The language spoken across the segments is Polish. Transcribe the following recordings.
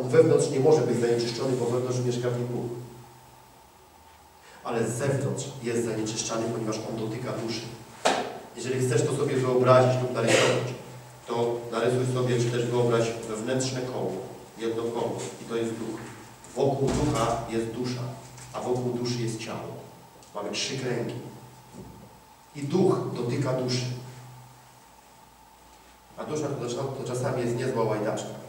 On wewnątrz nie może być zanieczyszczony, bo wewnątrz mieszka w nim Bóg. Ale z zewnątrz jest zanieczyszczany, ponieważ on dotyka duszy. Jeżeli chcesz to sobie wyobrazić lub narysować, to narysuj sobie, czy też wyobraź wewnętrzne koło, jedno koło i to jest duch. Wokół ducha jest dusza, a wokół duszy jest ciało. Mamy trzy kręgi. I duch dotyka duszy. A dusza to, to czasami jest niezła łajdaczka.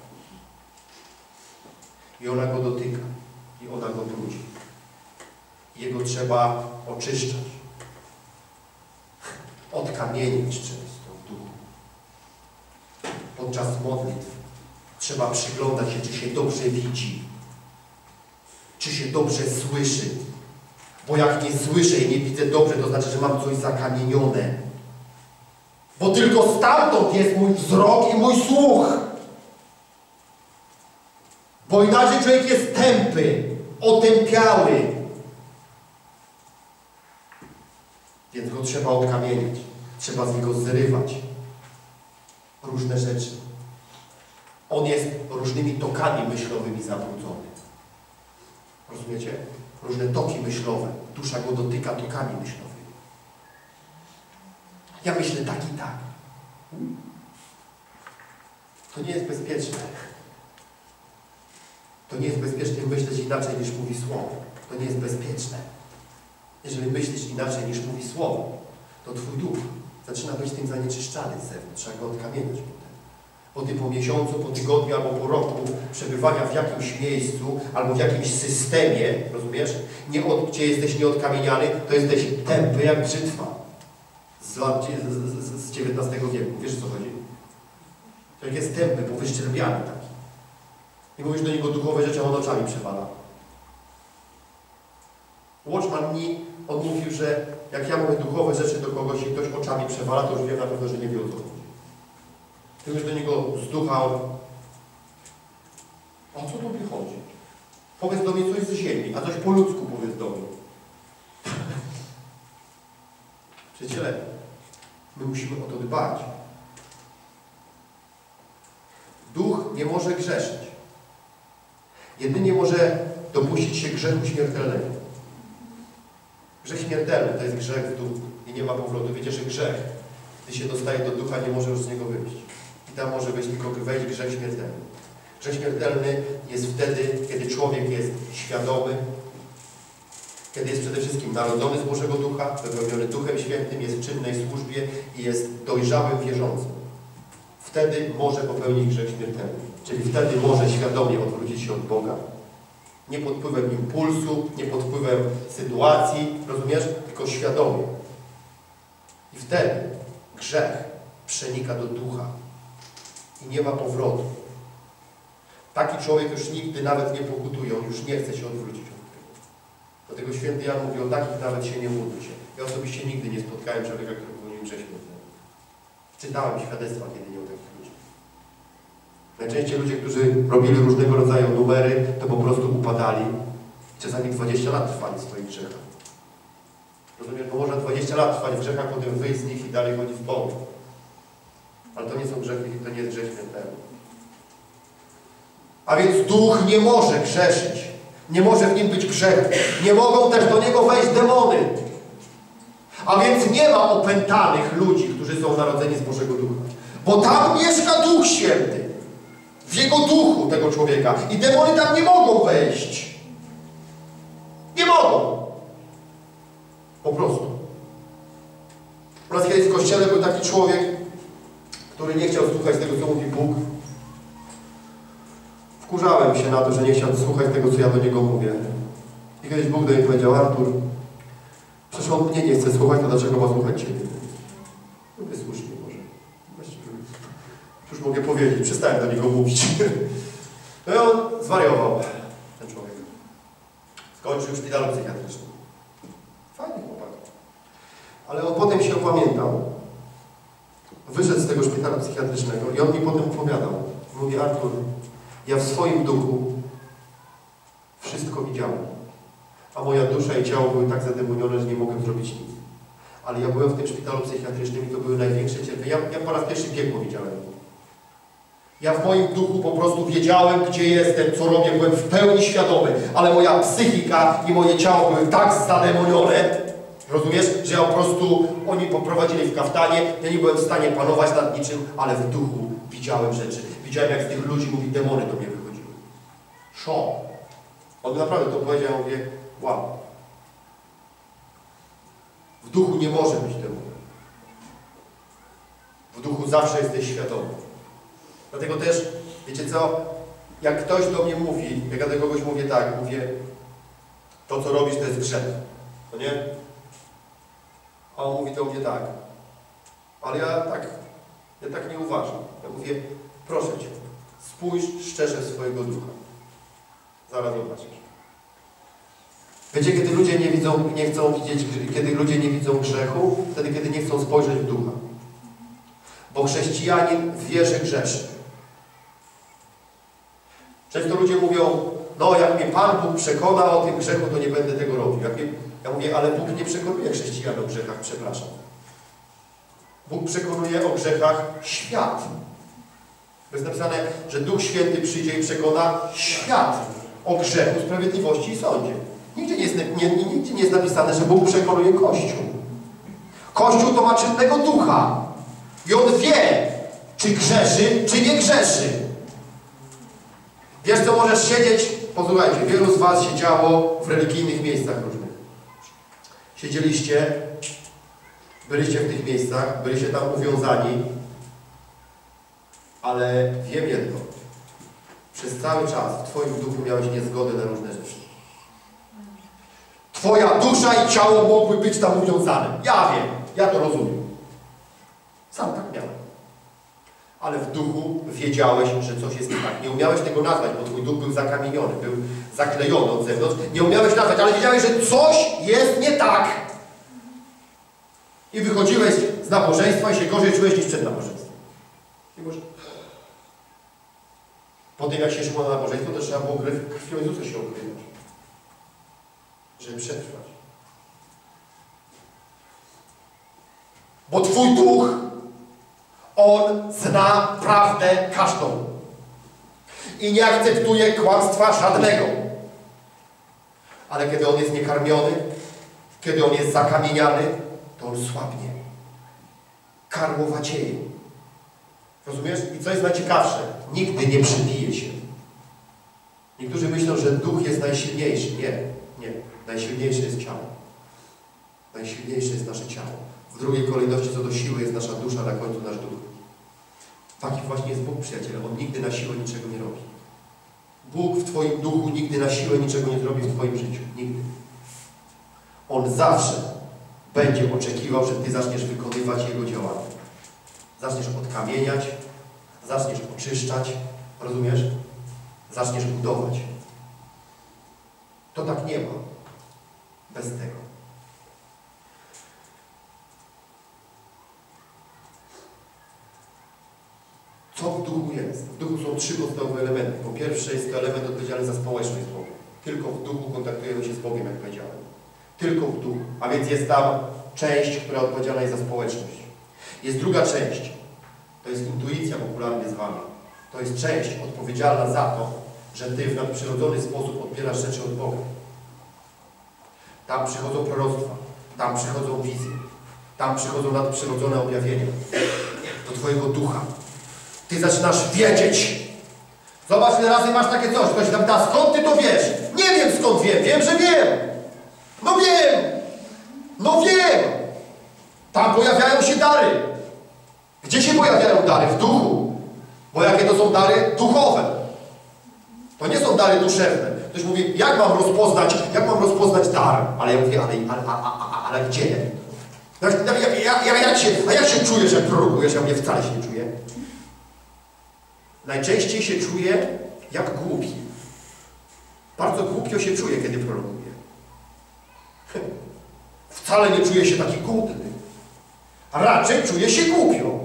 I ona go dotyka. I ona go brudzi. Jego trzeba oczyszczać. Odkamienić często w duchu. Podczas modlitw trzeba przyglądać się, czy się dobrze widzi. Czy się dobrze słyszy. Bo jak nie słyszę i nie widzę dobrze, to znaczy, że mam coś zakamienione. Bo tylko stamtąd jest mój wzrok i mój słuch. Bo inaczej człowiek jest tępy, otępiały. Więc go trzeba odkamieniać. Trzeba z niego zrywać różne rzeczy. On jest różnymi tokami myślowymi zabrudzony. Rozumiecie? Różne toki myślowe. Dusza go dotyka tokami myślowymi. Ja myślę tak i tak. To nie jest bezpieczne. To nie jest bezpieczne myśleć inaczej niż mówi Słowo. To nie jest bezpieczne. Jeżeli myślisz inaczej niż mówi Słowo, to Twój duch zaczyna być tym zanieczyszczany z zewnątrz. Trzeba go odkamieniać potem. Potem po miesiącu, po tygodniu albo po roku przebywania w jakimś miejscu albo w jakimś systemie, rozumiesz? Nie od, gdzie jesteś nieodkamieniany, to jesteś tępy jak brzytwa z lat z, z, z XIX wieku. Wiesz o co chodzi? Człowiek jest tępy, bo wyszczerbiany taki. I mówisz do niego duchowe rzeczy, a on oczami przewala. Watchman mi odmówił, że jak ja mówię duchowe rzeczy do kogoś i ktoś oczami przewala, to już wiem na pewno, że nie wie o co chodzi. Ty mówisz do niego z ducha, o co tobie chodzi? Powiedz do mnie coś z ziemi, a coś po ludzku powiedz do mnie. Przyjaciele, my musimy o to dbać. Duch nie może grzeszyć. Jedynie może dopuścić się grzechu śmiertelnego. Grzech śmiertelny to jest grzech w duchu i nie ma powrotu. Wiecie, że grzech, gdy się dostaje do ducha, nie może już z niego wyjść. I tam może być tylko wejść grzech śmiertelny. Grzech śmiertelny jest wtedy, kiedy człowiek jest świadomy, kiedy jest przede wszystkim narodzony z Bożego Ducha, wypełniony Duchem Świętym, jest w czynnej służbie i jest dojrzałym wierzącym. Wtedy może popełnić grzech śmiertelny. Czyli wtedy może świadomie odwrócić się od Boga. Nie pod wpływem impulsu, nie pod wpływem sytuacji, rozumiesz? Tylko świadomie. I wtedy grzech przenika do ducha i nie ma powrotu. Taki człowiek już nigdy nawet nie pokutuje, on już nie chce się odwrócić od tego. Dlatego święty Jan mówi o takich nawet się nie módl się. Ja osobiście nigdy nie spotkałem człowieka, który popełnił grzech. Czytałem świadectwa, kiedy nie o takich. Najczęściej ludzie, którzy robili różnego rodzaju numery, to po prostu upadali. Czasami 20 lat trwali w swoich grzechach. Rozumiesz, bo można 20 lat trwać w grzechach, potem wyjść z nich i dalej chodzić w Bogu. Ale to nie są grzechy, to nie jest grzech śmiertelny. A więc duch nie może grzeszyć. Nie może w nim być grzechu. Nie mogą też do niego wejść demony. A więc nie ma opętanych ludzi, którzy są narodzeni z Bożego Ducha. Bo tam mieszka Duch Święty. Jego duchu tego człowieka. I demony tam nie mogą wejść. Nie mogą. Po prostu. Nas kiedyś w kościele był taki człowiek, który nie chciał słuchać tego, co mówi Bóg. Wkurzałem się na to, że nie chciał słuchać tego, co ja do niego mówię. I kiedyś Bóg do mnie powiedział, Artur, przecież on mnie nie chce słuchać, to dlaczego ma słuchać Ciebie? Mówię, słusznie Cóż mogę powiedzieć, przestałem do niego mówić. No i on zwariował, ten człowiek. Skończył w szpitalu psychiatrycznym. Fajny chłopak. Ale on potem się opamiętał. Wyszedł z tego szpitala psychiatrycznego i on mi potem opowiadał. Mówi, Artur, ja w swoim duchu wszystko widziałem. A moja dusza i ciało były tak zademonione, że nie mogłem zrobić nic. Ale ja byłem w tym szpitalu psychiatrycznym i to były największe cierpienia. Ja, ja po raz pierwszy piekło widziałem. Ja w moim duchu po prostu wiedziałem, gdzie jestem, co robię, byłem w pełni świadomy, ale moja psychika i moje ciało były tak zademonione, rozumiesz, że ja po prostu, oni poprowadzili w kaftanie, ja nie byłem w stanie panować nad niczym, ale w duchu widziałem rzeczy. Widziałem, jak z tych ludzi, mówi, demony do mnie wychodziły. Szok. On naprawdę to powiedział, ja mówię, wow. W duchu nie może być demonu. W duchu zawsze jesteś świadomy. Dlatego też, wiecie co, jak ktoś do mnie mówi, jak ja do kogoś mówię tak, mówię, to co robisz to jest grzech, to nie? A on mówi do mnie tak, ale ja tak, ja tak nie uważam. Ja mówię, proszę Cię, spójrz szczerze swojego ducha. Zaraz zobaczysz. Wiecie, kiedy ludzie nie widzą, nie chcą widzieć, kiedy ludzie nie widzą grzechu, wtedy, kiedy nie chcą spojrzeć w ducha. Bo chrześcijanin w wierze grzeszy. Często ludzie mówią, no jak mnie Pan Bóg przekona o tym grzechu, to nie będę tego robił. Mnie, ja mówię, ale Bóg nie przekonuje chrześcijan o grzechach, przepraszam. Bóg przekonuje o grzechach świat. Jest napisane, że Duch Święty przyjdzie i przekona świat o grzechu, sprawiedliwości i sądzie. Nigdzie nie jest, nie, nigdzie nie jest napisane, że Bóg przekonuje Kościół. Kościół to ma czynnego ducha. I on wie, czy grzeszy, czy nie grzeszy. Wiesz, co możesz siedzieć? Posłuchajcie, wielu z Was siedziało w religijnych miejscach różnych. Siedzieliście, byliście w tych miejscach, byliście tam uwiązani, ale wiem jedno. Przez cały czas w Twoim duchu miałeś niezgodę na różne rzeczy. Twoja dusza i ciało mogły być tam uwiązane. Ja wiem, ja to rozumiem. Sam tak miałem. Ale w duchu wiedziałeś, że coś jest nie tak. Nie umiałeś tego nazwać, bo twój duch był zakamieniony, był zaklejony od zewnątrz. Nie umiałeś nazwać, ale wiedziałeś, że coś jest nie tak. I wychodziłeś z nabożeństwa i się gorzej czułeś niż przed nabożeństwem. I może... Po tym jak się szło na nabożeństwo, to trzeba było krwią Jezusa się okrywać. Żeby przetrwać. Bo Twój duch, on zna prawdę każdą. I nie akceptuje kłamstwa żadnego. Ale kiedy on jest niekarmiony, kiedy on jest zakamieniany, to on słabnie. Karłowacieje. Rozumiesz? I co jest najciekawsze? Nigdy nie przebije się. Niektórzy myślą, że duch jest najsilniejszy. Nie, nie. Najsilniejsze jest ciało. Najsilniejsze jest nasze ciało. W drugiej kolejności co do siły jest nasza dusza, na końcu nasz duch. Taki właśnie jest Bóg, przyjaciele. On nigdy na siłę niczego nie robi. Bóg w Twoim duchu nigdy na siłę niczego nie zrobi w Twoim życiu. Nigdy. On zawsze będzie oczekiwał, że Ty zaczniesz wykonywać Jego działania. Zaczniesz odkamieniać, zaczniesz oczyszczać, rozumiesz? Zaczniesz budować. To tak nie ma. Bez tego. Co w duchu jest? W duchu są trzy podstawowe elementy. Po pierwsze jest to element odpowiedzialny za społeczność z Bogiem. Tylko w duchu kontaktujemy się z Bogiem, jak powiedziałem. Tylko w duchu. A więc jest tam część, która odpowiedzialna jest za społeczność. Jest druga część. To jest intuicja popularnie zwana. To jest część odpowiedzialna za to, że Ty w nadprzyrodzony sposób odbierasz rzeczy od Boga. Tam przychodzą proroctwa, tam przychodzą wizje, tam przychodzą nadprzyrodzone objawienia do Twojego ducha. Ty zaczynasz wiedzieć. Zobacz, ile razy masz takie coś. Ktoś tam da, skąd Ty to wiesz? Nie wiem skąd wiem, wiem, że wiem. No wiem, no wiem. Tam pojawiają się dary. Gdzie się pojawiają dary? W duchu. Bo jakie to są dary? Duchowe. To nie są dary duszewne. Ktoś mówi, jak mam rozpoznać, jak mam rozpoznać dar? Ale ja mówię, ale, ale, ale, ale gdzie? Jak, jak, jak, jak, się, a jak się czujesz, jak prorokujesz? Ja mówię, wcale się nie czuję. Najczęściej się czuję jak głupi. Bardzo głupio się czuję, kiedy prorokuję. Wcale nie czuję się taki głupny. Raczej czuję się głupio.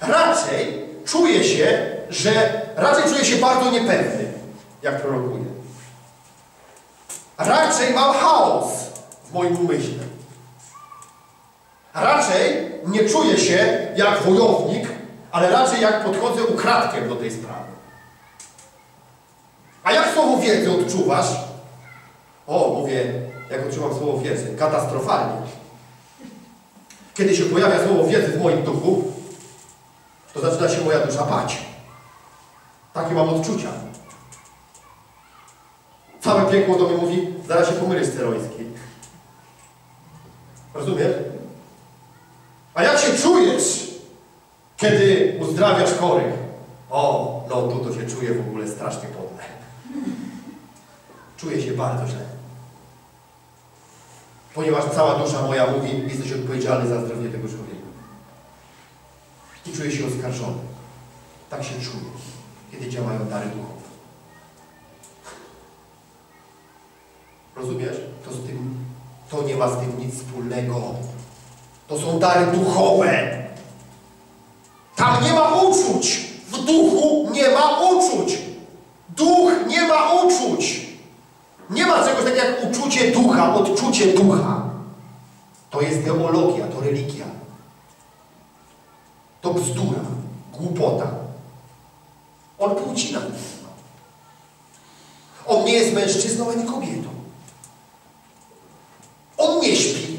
Raczej czuję się, że raczej czuję się bardzo niepewny, jak prorokuję. Raczej mam chaos w moim umyśle. Raczej nie czuję się jak wojownik, ale raczej jak podchodzę ukradkiem do tej sprawy. A jak słowo wiedzy odczuwasz? O, mówię, jak odczuwam słowo wiedzy, katastrofalnie. Kiedy się pojawia słowo wiedzy w moim duchu, to zaczyna się moja dusza bać. Takie mam odczucia. Całe piekło do mnie mówi, zaraz się pomylisz steroński. Rozumiesz? A jak się czujesz, kiedy uzdrawiasz chorych? O, no tu to się czuję w ogóle strasznie podle. Czuję się bardzo źle. Ponieważ cała dusza moja mówi, jesteś odpowiedzialny za zdrowie tego człowieka. I czuję się oskarżony. Tak się czuję, kiedy działają dary duchowe. Rozumiesz? To z tym, to nie ma z tym nic wspólnego. To są dary duchowe. Tam nie ma uczuć. W duchu nie ma uczuć. Duch nie ma uczuć. Nie ma czegoś takiego jak uczucie ducha, odczucie ducha. To jest teologia, to religia. To bzdura, głupota. On płci nam. On nie jest mężczyzną ani kobietą. On nie śpi.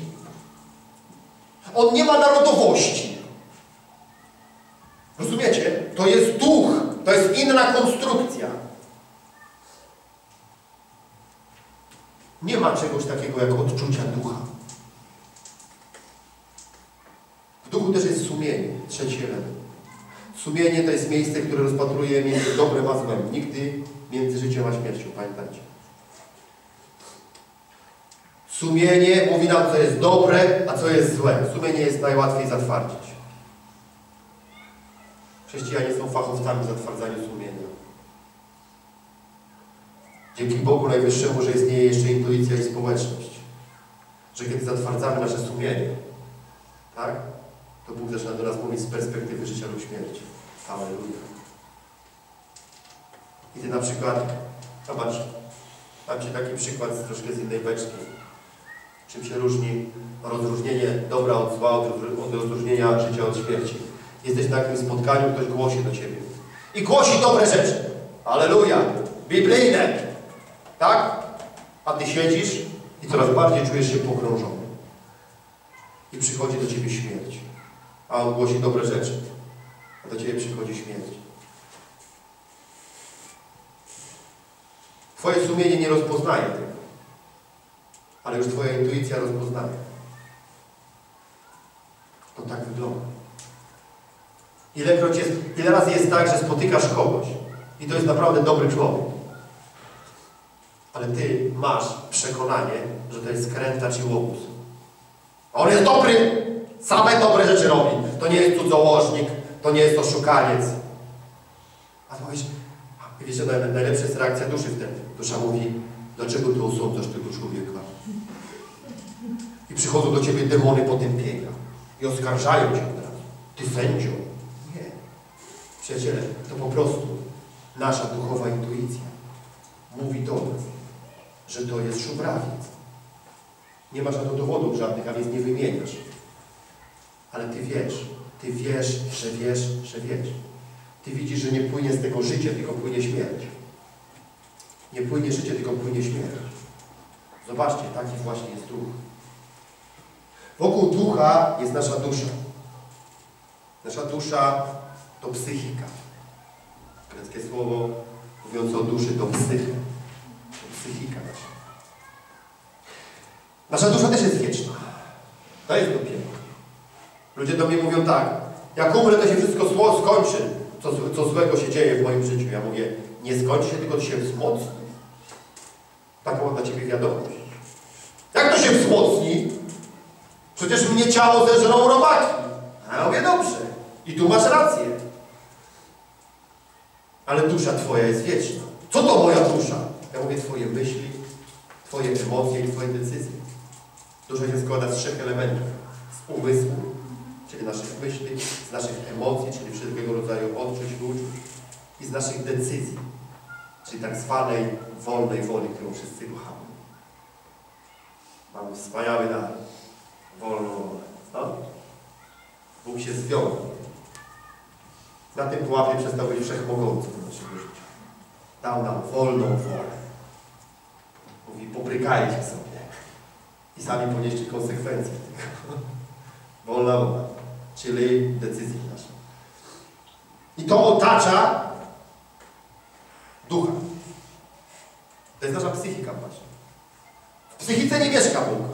On nie ma narodowości. Rozumiecie? To jest duch. To jest inna konstrukcja. Nie ma czegoś takiego jak odczucia ducha. W duchu też jest sumienie, trzeci element. Sumienie to jest miejsce, które rozpatruje między dobrem a złem. Nigdy między życiem a śmiercią, pamiętajcie. Sumienie mówi nam, co jest dobre, a co jest złe. Sumienie jest najłatwiej zatwardzić. Chrześcijanie są fachowcami w zatwardzaniu sumienia. Dzięki Bogu Najwyższemu, że istnieje jeszcze intuicja i społeczność. Że kiedy zatwardzamy nasze sumienie, tak? To Bóg zaczyna do nas mówić z perspektywy życia lub śmierci. Halleluja. I Ty na przykład, zobacz, dam Ci taki przykład z troszkę z innej beczki. Czym się różni rozróżnienie dobra od zła, od, od rozróżnienia życia od śmierci. Jesteś na takim spotkaniu, ktoś głosi do Ciebie. I głosi dobre rzeczy. Aleluja. Biblijne. Tak? A Ty siedzisz i coraz bardziej czujesz się pogrążony. I przychodzi do Ciebie śmierć. A On głosi dobre rzeczy. A do Ciebie przychodzi śmierć. Twoje sumienie nie rozpoznaje tego. Ale już Twoja intuicja rozpoznaje. To tak wygląda. Ile razy jest tak, że spotykasz kogoś i to jest naprawdę dobry człowiek. Ale Ty masz przekonanie, że to jest skrętacz i łobuz. On jest dobry! Same dobre rzeczy robi. To nie jest cudzołożnik, to nie jest oszukaniec. A ty mówisz, a wiecie, naj- najlepsza jest reakcja duszy wtedy. Dusza mówi, dlaczego Ty osądzasz tego człowieka? I przychodzą do Ciebie demony potępienia i oskarżają Cię od razu. Ty sędzio. Przyjaciele, to po prostu nasza duchowa intuicja mówi do nas, że to jest szubrawiec. Nie masz na to dowodów żadnych, a więc nie wymieniasz. Ale Ty wiesz, Ty wiesz, że wiesz, że wiesz. Ty widzisz, że nie płynie z tego życie, tylko płynie śmierć. Nie płynie życie, tylko płynie śmierć. Zobaczcie, taki właśnie jest duch. Wokół ducha jest nasza dusza. Nasza dusza to psychika. Greckie słowo mówiące o duszy to psyche. To psychika nasza. Nasza dusza też jest wieczna. To jest dopiero. Ludzie do mnie mówią tak, jak umrę, to się wszystko zło skończy, co, co złego się dzieje w moim życiu. Ja mówię, nie skończy się, tylko się wzmocni. Taką mam dla Ciebie wiadomość. Jak to się wzmocni? Przecież mnie ciało zeżrą robaki. A ja mówię, dobrze. I tu masz rację. Ale dusza Twoja jest wieczna. Co to moja dusza? Ja mówię, Twoje myśli, Twoje emocje i Twoje decyzje. Dusza się składa z trzech elementów. Z umysłu, czyli naszych myśli, z naszych emocji, czyli wszelkiego rodzaju odczuć uczuć i z naszych decyzji, czyli tak zwanej wolnej woli, którą wszyscy kochamy. Mamy wspaniały dar. Wolną wolę. No? Bóg się związał. Na tym pułapie przestał być wszechmogący do naszego życia. Dał nam wolną wolę. Mówi, pobrykajcie sobie i sami ponieście konsekwencje tego. Wolna wola, czyli decyzje nasze. I to otacza ducha. To jest nasza psychika właśnie. W psychice nie mieszka Bóg.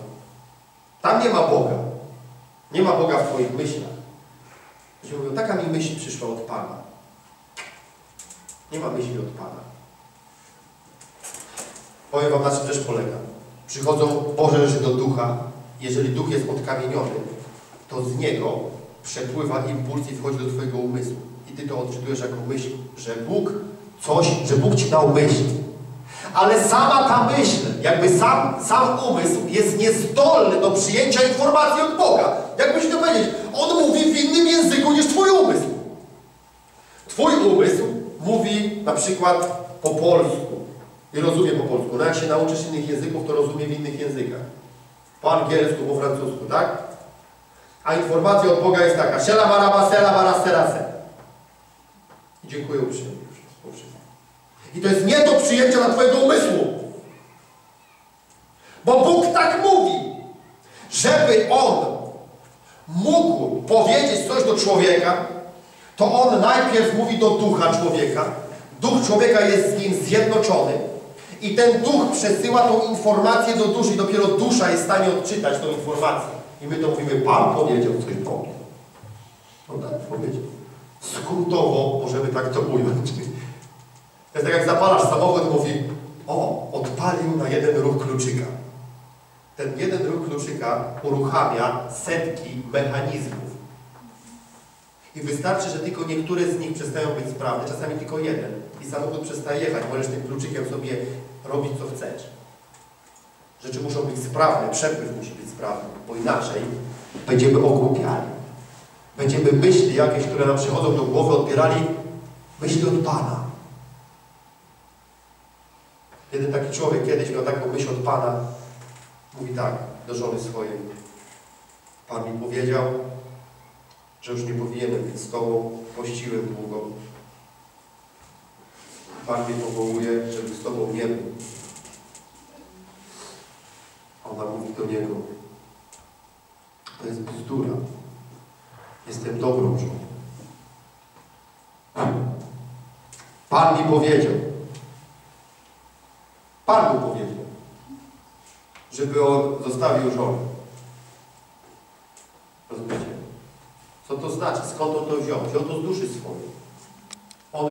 Tam nie ma Boga. Nie ma Boga w Twoich myślach. Mówią, taka mi myśl przyszła od Pana. Nie ma myśli od Pana. Powiem Wam, na czym rzecz polega. Przychodzą Boże rzeczy do ducha. Jeżeli duch jest odkamieniony, to z niego przepływa impuls i wchodzi do Twojego umysłu. I Ty to odczytujesz jako myśl, że Bóg coś, że Bóg Ci dał myśl. Ale sama ta myśl, jakby sam, sam umysł jest niezdolny do przyjęcia informacji od Boga. Jakbyś to powiedzieć, on mówi w innym języku niż Twój umysł. Twój umysł mówi na przykład po polsku i rozumie po polsku. No jak się nauczysz innych języków, to rozumie w innych językach. Po angielsku, po francusku, tak? A informacja od Boga jest taka, sela maraba, sela dziękuję uprzejmie. I to jest nie do przyjęcia dla Twojego umysłu. Bo Bóg tak mówi, żeby On mógł powiedzieć coś do człowieka, to On najpierw mówi do ducha człowieka. Duch człowieka jest z nim zjednoczony i ten duch przesyła tą informację do duszy i dopiero dusza jest w stanie odczytać tą informację. I my to mówimy, Pan powiedział coś do mnie. No tak, powiedział. Skrótowo możemy tak to ująć. To jest tak jak zapalasz samochód mówi, o, odpalił na jeden ruch kluczyka. Ten jeden ruch kluczyka uruchamia setki mechanizmów. I wystarczy, że tylko niektóre z nich przestają być sprawne, czasami tylko jeden. I samochód przestaje jechać, możesz tym kluczykiem sobie robić co chcesz. Rzeczy muszą być sprawne, przepływ musi być sprawny, bo inaczej będziemy ogłupiali. Będziemy myśli jakieś, które nam przychodzą do głowy, odbierali myśli od Pana. Jeden taki człowiek kiedyś miał taką myśl od Pana, mówi tak do żony swojej. Pan mi powiedział, że już nie powinienem być z Tobą, pościłem długo. Pan mnie powołuje, żeby z Tobą nie był. Ona mówi do niego, to jest bzdura. Jestem dobrą żoną. Pan mi powiedział, Pan mu powiedział, żeby on zostawił żonę. Rozumiecie? Co to znaczy? Skąd on to wziął? Wziął to z duszy swojej.